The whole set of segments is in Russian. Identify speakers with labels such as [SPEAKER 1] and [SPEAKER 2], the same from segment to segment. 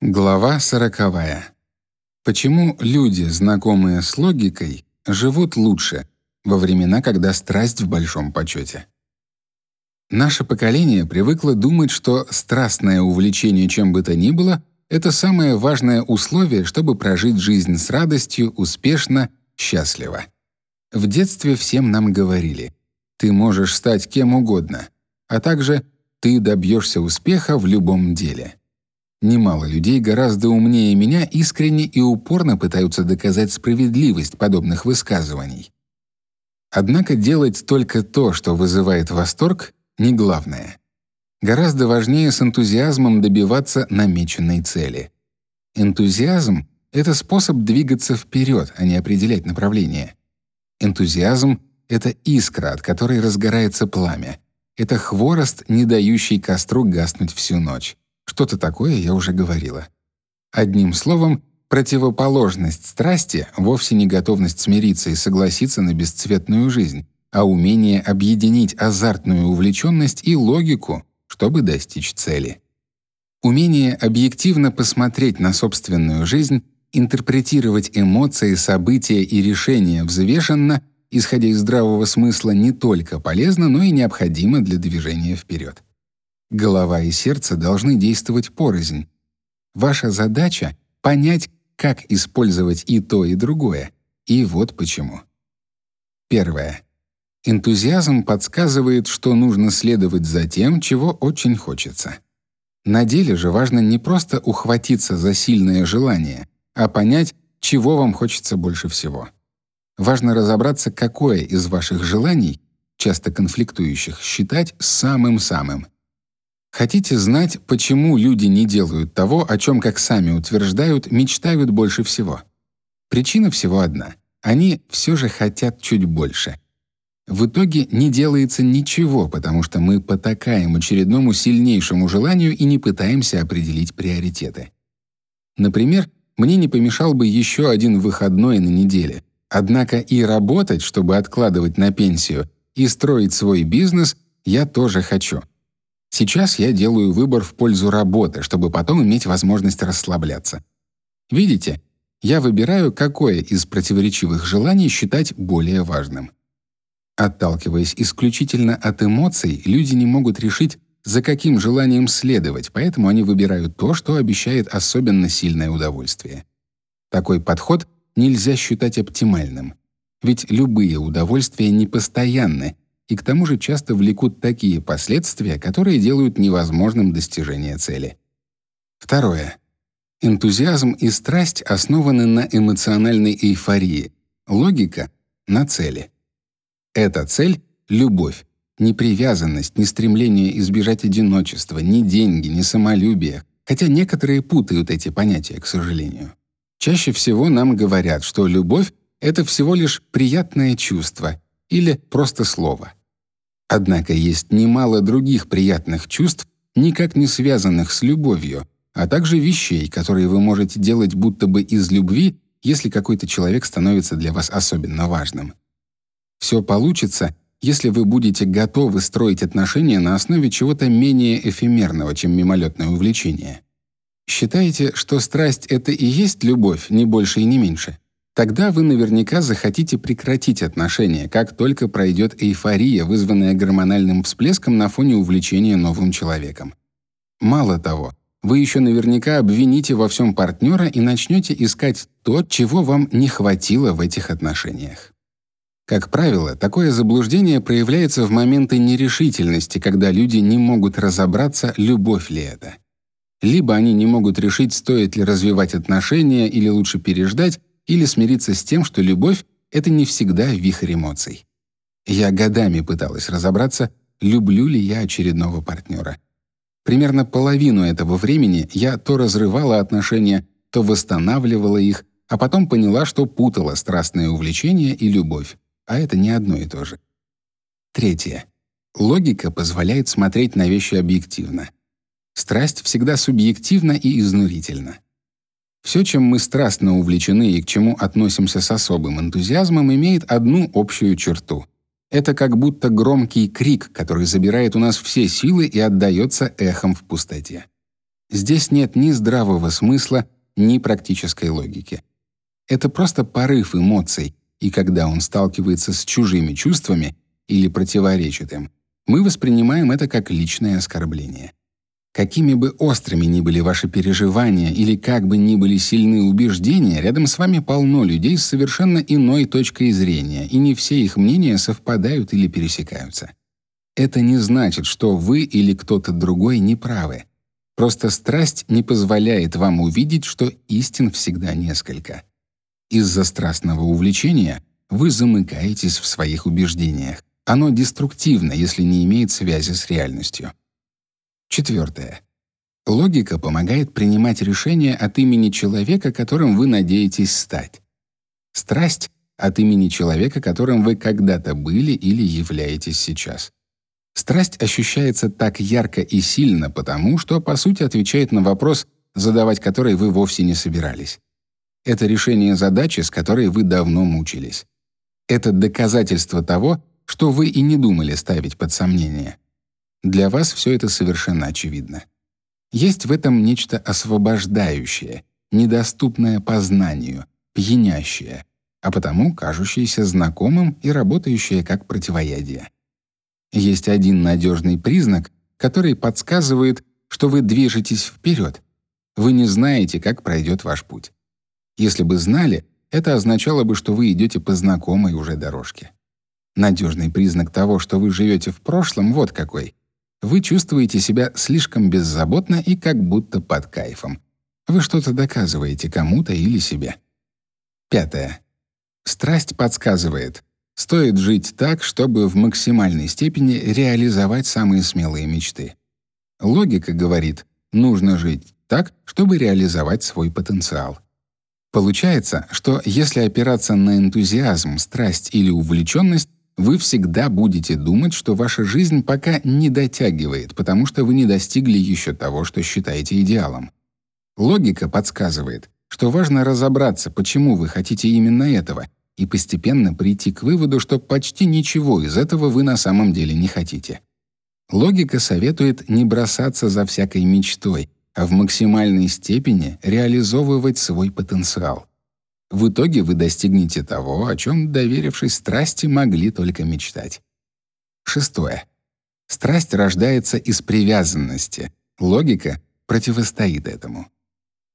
[SPEAKER 1] Глава сороковая. Почему люди, знакомые с логикой, живут лучше во времена, когда страсть в большом почете? Наше поколение привыкло думать, что страстное увлечение чем бы то ни было это самое важное условие, чтобы прожить жизнь с радостью, успешно, счастливо. В детстве всем нам говорили: ты можешь стать кем угодно, а также ты добьешься успеха в любом деле. Немало людей гораздо умнее меня искренне и упорно пытаются доказать справедливость подобных высказываний. Однако делать только то, что вызывает восторг, не главное. Гораздо важнее с энтузиазмом добиваться намеченной цели. Энтузиазм — это способ двигаться вперед, а не определять направление. Энтузиазм — это искра, от которой разгорается пламя. Это хворост, не дающий костру гаснуть всю ночь. Что-то такое я уже говорила. Одним словом, противоположность страсти вовсе не готовность смириться и согласиться на бесцветную жизнь, а умение объединить азартную увлеченность и логику, чтобы достичь цели. Умение объективно посмотреть на собственную жизнь, интерпретировать эмоции, события и решения взвешенно, исходя из здравого смысла, не только полезно, но и необходимо для движения вперед. Голова и сердце должны действовать порознь. Ваша задача — понять, как использовать и то, и другое. И вот почему. Первое. Энтузиазм подсказывает, что нужно следовать за тем, чего очень хочется. На деле же важно не просто ухватиться за сильное желание, а понять, чего вам хочется больше всего. Важно разобраться, какое из ваших желаний, часто конфликтующих, считать самым-самым — Хотите знать, почему люди не делают того, о чем, как сами утверждают, мечтают больше всего? Причина всего одна. Они все же хотят чуть больше. В итоге не делается ничего, потому что мы потакаем очередному сильнейшему желанию и не пытаемся определить приоритеты. Например, мне не помешал бы еще один выходной на неделе. Однако и работать, чтобы откладывать на пенсию, и строить свой бизнес я тоже хочу — Сейчас я делаю выбор в пользу работы, чтобы потом иметь возможность расслабляться. Видите, я выбираю, какое из противоречивых желаний считать более важным. Отталкиваясь исключительно от эмоций, люди не могут решить, за каким желанием следовать, поэтому они выбирают то, что обещает особенно сильное удовольствие. Такой подход нельзя считать оптимальным. Ведь любые удовольствия непостоянны, и к тому же часто влекут такие последствия, которые делают невозможным достижение цели. Второе. Энтузиазм и страсть основаны на эмоциональной эйфории, логика — на цели. Эта цель — любовь, не привязанность, не стремление избежать одиночества, ни деньги, ни самолюбие, хотя некоторые путают эти понятия, к сожалению. Чаще всего нам говорят, что любовь — это всего лишь приятное чувство или просто слово. Однако есть немало других приятных чувств, никак не связанных с любовью, а также вещей, которые вы можете делать будто бы из любви, если какой-то человек становится для вас особенно важным. Все получится, если вы будете готовы строить отношения на основе чего-то менее эфемерного, чем мимолетное увлечение. Считаете, что страсть — это и есть любовь, не больше и не меньше? Тогда вы наверняка захотите прекратить отношения, как только пройдет эйфория, вызванная гормональным всплеском на фоне увлечения новым человеком. Мало того, вы еще наверняка обвините во всем партнера и начнете искать то, чего вам не хватило в этих отношениях. Как правило, такое заблуждение проявляется в моменты нерешительности, когда люди не могут разобраться, любовь ли это. Либо они не могут решить, стоит ли развивать отношения или лучше переждать, или смириться с тем, что любовь — это не всегда вихрь эмоций. Я годами пыталась разобраться, люблю ли я очередного партнера. Примерно половину этого времени я то разрывала отношения, то восстанавливала их, а потом поняла, что путала страстное увлечение и любовь, а это не одно и то же. Третье. Логика позволяет смотреть на вещи объективно. Страсть всегда субъективна и изнурительна. Все, чем мы страстно увлечены и к чему относимся с особым энтузиазмом, имеет одну общую черту. Это как будто громкий крик, который забирает у нас все силы и отдаётся эхом в пустоте. Здесь нет ни здравого смысла, ни практической логики. Это просто порыв эмоций, и когда он сталкивается с чужими чувствами или противоречит им, мы воспринимаем это как личное оскорбление. Какими бы острыми ни были ваши переживания или как бы ни были сильны убеждения, рядом с вами полно людей с совершенно иной точкой зрения, и не все их мнения совпадают или пересекаются. Это не значит, что вы или кто-то другой не правы. Просто страсть не позволяет вам увидеть, что истин всегда несколько. Из-за страстного увлечения вы замыкаетесь в своих убеждениях. Оно деструктивно, если не имеет связи с реальностью. Четвертое. Логика помогает принимать решения от имени человека, которым вы надеетесь стать. Страсть — от имени человека, которым вы когда-то были или являетесь сейчас. Страсть ощущается так ярко и сильно потому, что, по сути, отвечает на вопрос, задавать который вы вовсе не собирались. Это решение задачи, с которой вы давно мучились. Это доказательство того, что вы и не думали ставить под сомнение. Для вас все это совершенно очевидно. Есть в этом нечто освобождающее, недоступное познанию, пьянящее, а потому кажущееся знакомым и работающее как противоядие. Есть один надежный признак, который подсказывает, что вы движетесь вперед. Вы не знаете, как пройдет ваш путь. Если бы знали, это означало бы, что вы идете по знакомой уже дорожке. Надежный признак того, что вы живете в прошлом, вот какой. Вы чувствуете себя слишком беззаботно и как будто под кайфом. Вы что-то доказываете кому-то или себе. Пятое. Страсть подсказывает, стоит жить так, чтобы в максимальной степени реализовать самые смелые мечты. Логика говорит, нужно жить так, чтобы реализовать свой потенциал. Получается, что если опираться на энтузиазм, страсть или увлеченность, вы всегда будете думать, что ваша жизнь пока не дотягивает, потому что вы не достигли еще того, что считаете идеалом. Логика подсказывает, что важно разобраться, почему вы хотите именно этого, и постепенно прийти к выводу, что почти ничего из этого вы на самом деле не хотите. Логика советует не бросаться за всякой мечтой, а в максимальной степени реализовывать свой потенциал. В итоге вы достигнете того, о чем, доверившись страсти, могли только мечтать. Шестое. Страсть рождается из привязанности. Логика противостоит этому.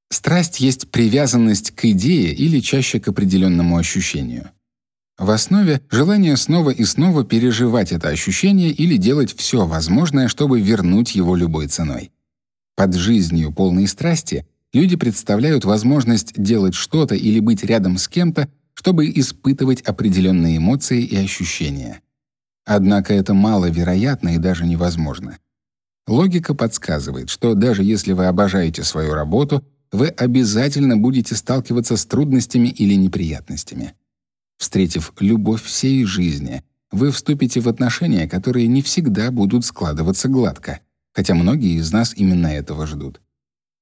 [SPEAKER 1] Страсть есть привязанность к идее или чаще к определенному ощущению. В основе желание снова и снова переживать это ощущение или делать все возможное, чтобы вернуть его любой ценой. Под жизнью полной страсти люди представляют возможность делать что-то или быть рядом с кем-то, чтобы испытывать определенные эмоции и ощущения. Однако это маловероятно и даже невозможно. Логика подсказывает, что даже если вы обожаете свою работу, вы обязательно будете сталкиваться с трудностями или неприятностями. Встретив любовь всей жизни, вы вступите в отношения, которые не всегда будут складываться гладко — хотя многие из нас именно этого ждут.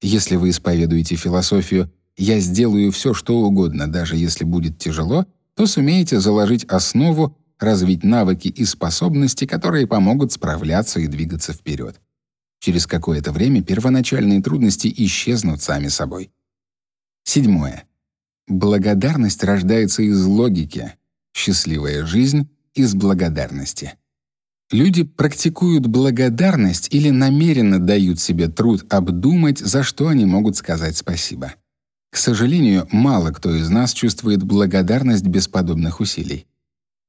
[SPEAKER 1] Если вы исповедуете философию «я сделаю все, что угодно, даже если будет тяжело», то сумеете заложить основу, развить навыки и способности, которые помогут справляться и двигаться вперед. Через какое-то время первоначальные трудности исчезнут сами собой. Седьмое. Благодарность рождается из логики. Счастливая жизнь — из благодарности. Люди практикуют благодарность или намеренно дают себе труд обдумать, за что они могут сказать спасибо. К сожалению, мало кто из нас чувствует благодарность без подобных усилий.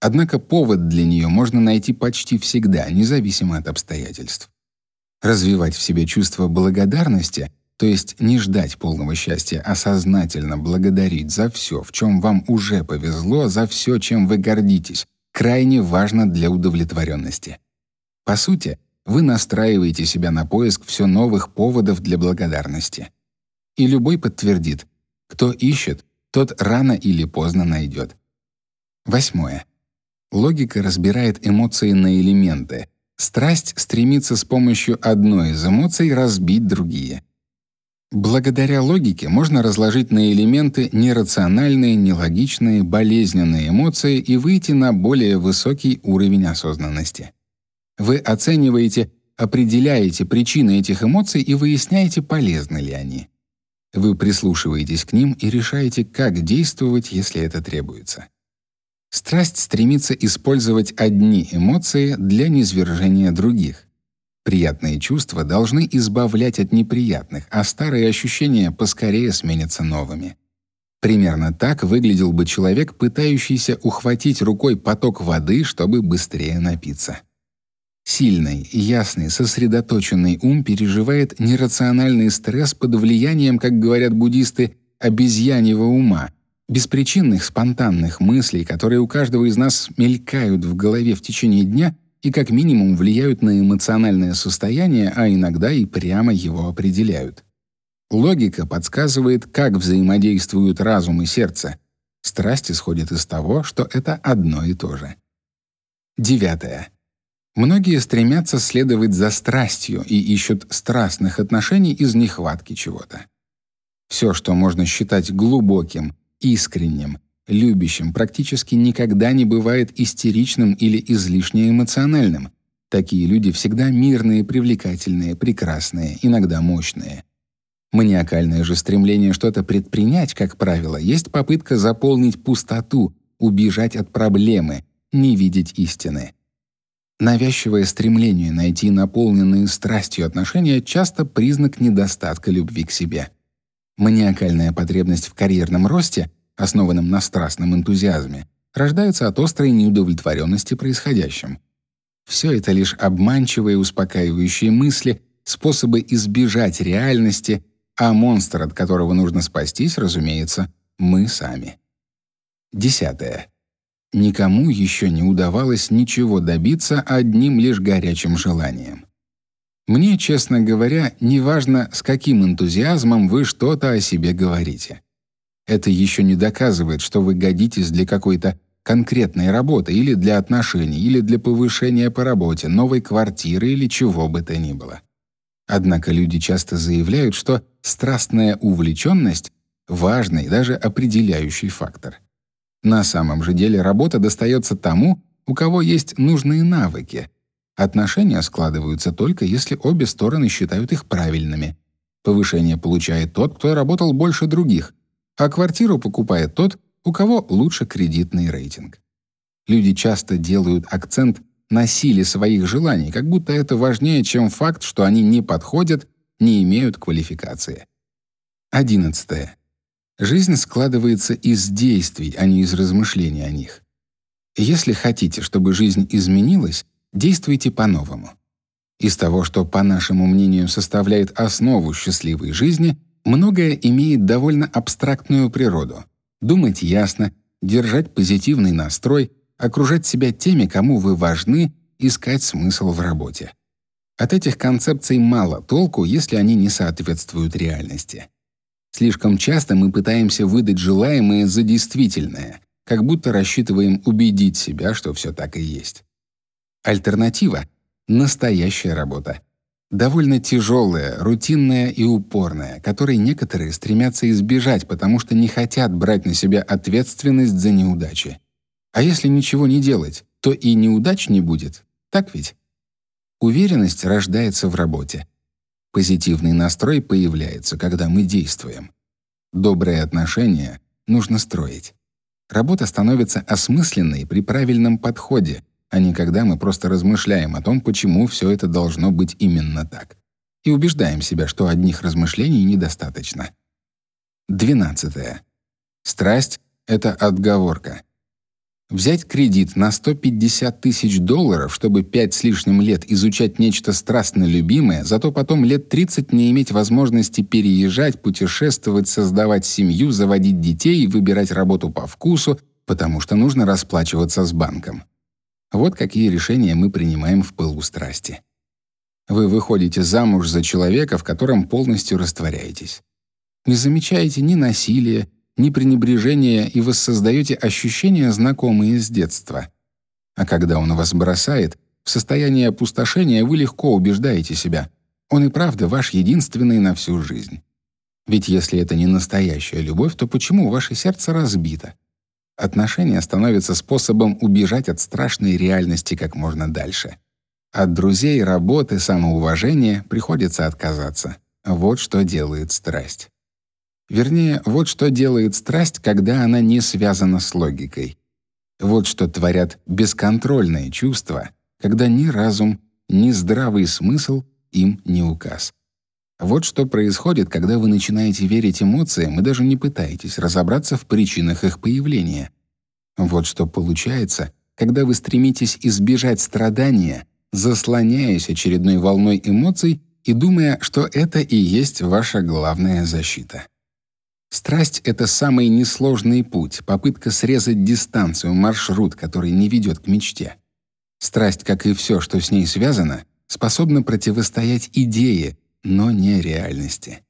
[SPEAKER 1] Однако повод для нее можно найти почти всегда, независимо от обстоятельств. Развивать в себе чувство благодарности, то есть не ждать полного счастья, а сознательно благодарить за все, в чем вам уже повезло, за все, чем вы гордитесь, крайне важно для удовлетворенности. По сути, вы настраиваете себя на поиск все новых поводов для благодарности. И любой подтвердит, кто ищет, тот рано или поздно найдет. Восьмое. Логика разбирает эмоции на элементы. Страсть стремится с помощью одной из эмоций разбить другие. Благодаря логике можно разложить на элементы нерациональные, нелогичные, болезненные эмоции и выйти на более высокий уровень осознанности. Вы оцениваете, определяете причины этих эмоций и выясняете, полезны ли они. Вы прислушиваетесь к ним и решаете, как действовать, если это требуется. Страсть стремится использовать одни эмоции для низвержения других. Приятные чувства должны избавлять от неприятных, а старые ощущения поскорее сменятся новыми. Примерно так выглядел бы человек, пытающийся ухватить рукой поток воды, чтобы быстрее напиться. Сильный, ясный, сосредоточенный ум переживает нерациональный стресс под влиянием, как говорят буддисты, обезьяньего ума, беспричинных спонтанных мыслей, которые у каждого из нас мелькают в голове в течение дня и как минимум влияют на эмоциональное состояние, а иногда и прямо его определяют. Логика подсказывает, как взаимодействуют разум и сердце. Страсть исходит из того, что это одно и то же. Девятое. Многие стремятся следовать за страстью и ищут страстных отношений из нехватки чего-то. Все, что можно считать глубоким, искренним, любящим, практически никогда не бывает истеричным или излишне эмоциональным. Такие люди всегда мирные, привлекательные, прекрасные, иногда мощные. Маниакальное же стремление что-то предпринять, как правило, есть попытка заполнить пустоту, убежать от проблемы, не видеть истины. Навязчивое стремление найти наполненные страстью отношения часто признак недостатка любви к себе. Маниакальная потребность в карьерном росте, основанном на страстном энтузиазме, рождается от острой неудовлетворенности происходящим. Все это лишь обманчивые успокаивающие мысли, способы избежать реальности, а монстр, от которого нужно спастись, разумеется, мы сами. Десятое. Никому еще не удавалось ничего добиться одним лишь горячим желанием. Мне, честно говоря, не важно, с каким энтузиазмом вы что-то о себе говорите. Это еще не доказывает, что вы годитесь для какой-то конкретной работы или для отношений, или для повышения по работе, новой квартиры или чего бы то ни было. Однако люди часто заявляют, что страстная увлеченность — важный, даже определяющий фактор. На самом же деле работа достается тому, у кого есть нужные навыки. Отношения складываются только если обе стороны считают их правильными. Повышение получает тот, кто работал больше других, а квартиру покупает тот, у кого лучше кредитный рейтинг. Люди часто делают акцент на силе своих желаний, как будто это важнее, чем факт, что они не подходят, не имеют квалификации. 11. Жизнь складывается из действий, а не из размышлений о них. Если хотите, чтобы жизнь изменилась, действуйте по-новому. Из того, что, по нашему мнению, составляет основу счастливой жизни, многое имеет довольно абстрактную природу. Думать ясно, держать позитивный настрой, окружать себя теми, кому вы важны, искать смысл в работе. От этих концепций мало толку, если они не соответствуют реальности. Слишком часто мы пытаемся выдать желаемое за действительное, как будто рассчитываем убедить себя, что все так и есть. Альтернатива — настоящая работа. Довольно тяжелая, рутинная и упорная, которой некоторые стремятся избежать, потому что не хотят брать на себя ответственность за неудачи. А если ничего не делать, то и неудач не будет. Так ведь? Уверенность рождается в работе. Позитивный настрой появляется, когда мы действуем. Добрые отношения нужно строить. Работа становится осмысленной при правильном подходе, а не когда мы просто размышляем о том, почему все это должно быть именно так, и убеждаем себя, что одних размышлений недостаточно. 12. Страсть — это отговорка. Взять кредит на 150 тысяч долларов, чтобы пять с лишним лет изучать нечто страстно любимое, зато потом лет 30 не иметь возможности переезжать, путешествовать, создавать семью, заводить детей и выбирать работу по вкусу, потому что нужно расплачиваться с банком. Вот какие решения мы принимаем в пылу страсти. Вы выходите замуж за человека, в котором полностью растворяетесь. Не замечаете ни насилия, ни пренебрежения, и воссоздаете ощущения, знакомые с детства. А когда он вас бросает, в состоянии опустошения вы легко убеждаете себя. Он и правда ваш единственный на всю жизнь. Ведь если это не настоящая любовь, то почему ваше сердце разбито? Отношения становятся способом убежать от страшной реальности как можно дальше. От друзей, работы, самоуважения приходится отказаться. Вот что делает страсть. Вернее, вот что делает страсть, когда она не связана с логикой. Вот что творят бесконтрольные чувства, когда ни разум, ни здравый смысл им не указ. Вот что происходит, когда вы начинаете верить эмоциям и даже не пытаетесь разобраться в причинах их появления. Вот что получается, когда вы стремитесь избежать страдания, заслоняясь очередной волной эмоций и думая, что это и есть ваша главная защита. Страсть — это самый несложный путь, попытка срезать дистанцию, маршрут, который не ведет к мечте. Страсть, как и все, что с ней связано, способна противостоять идее, но не реальности.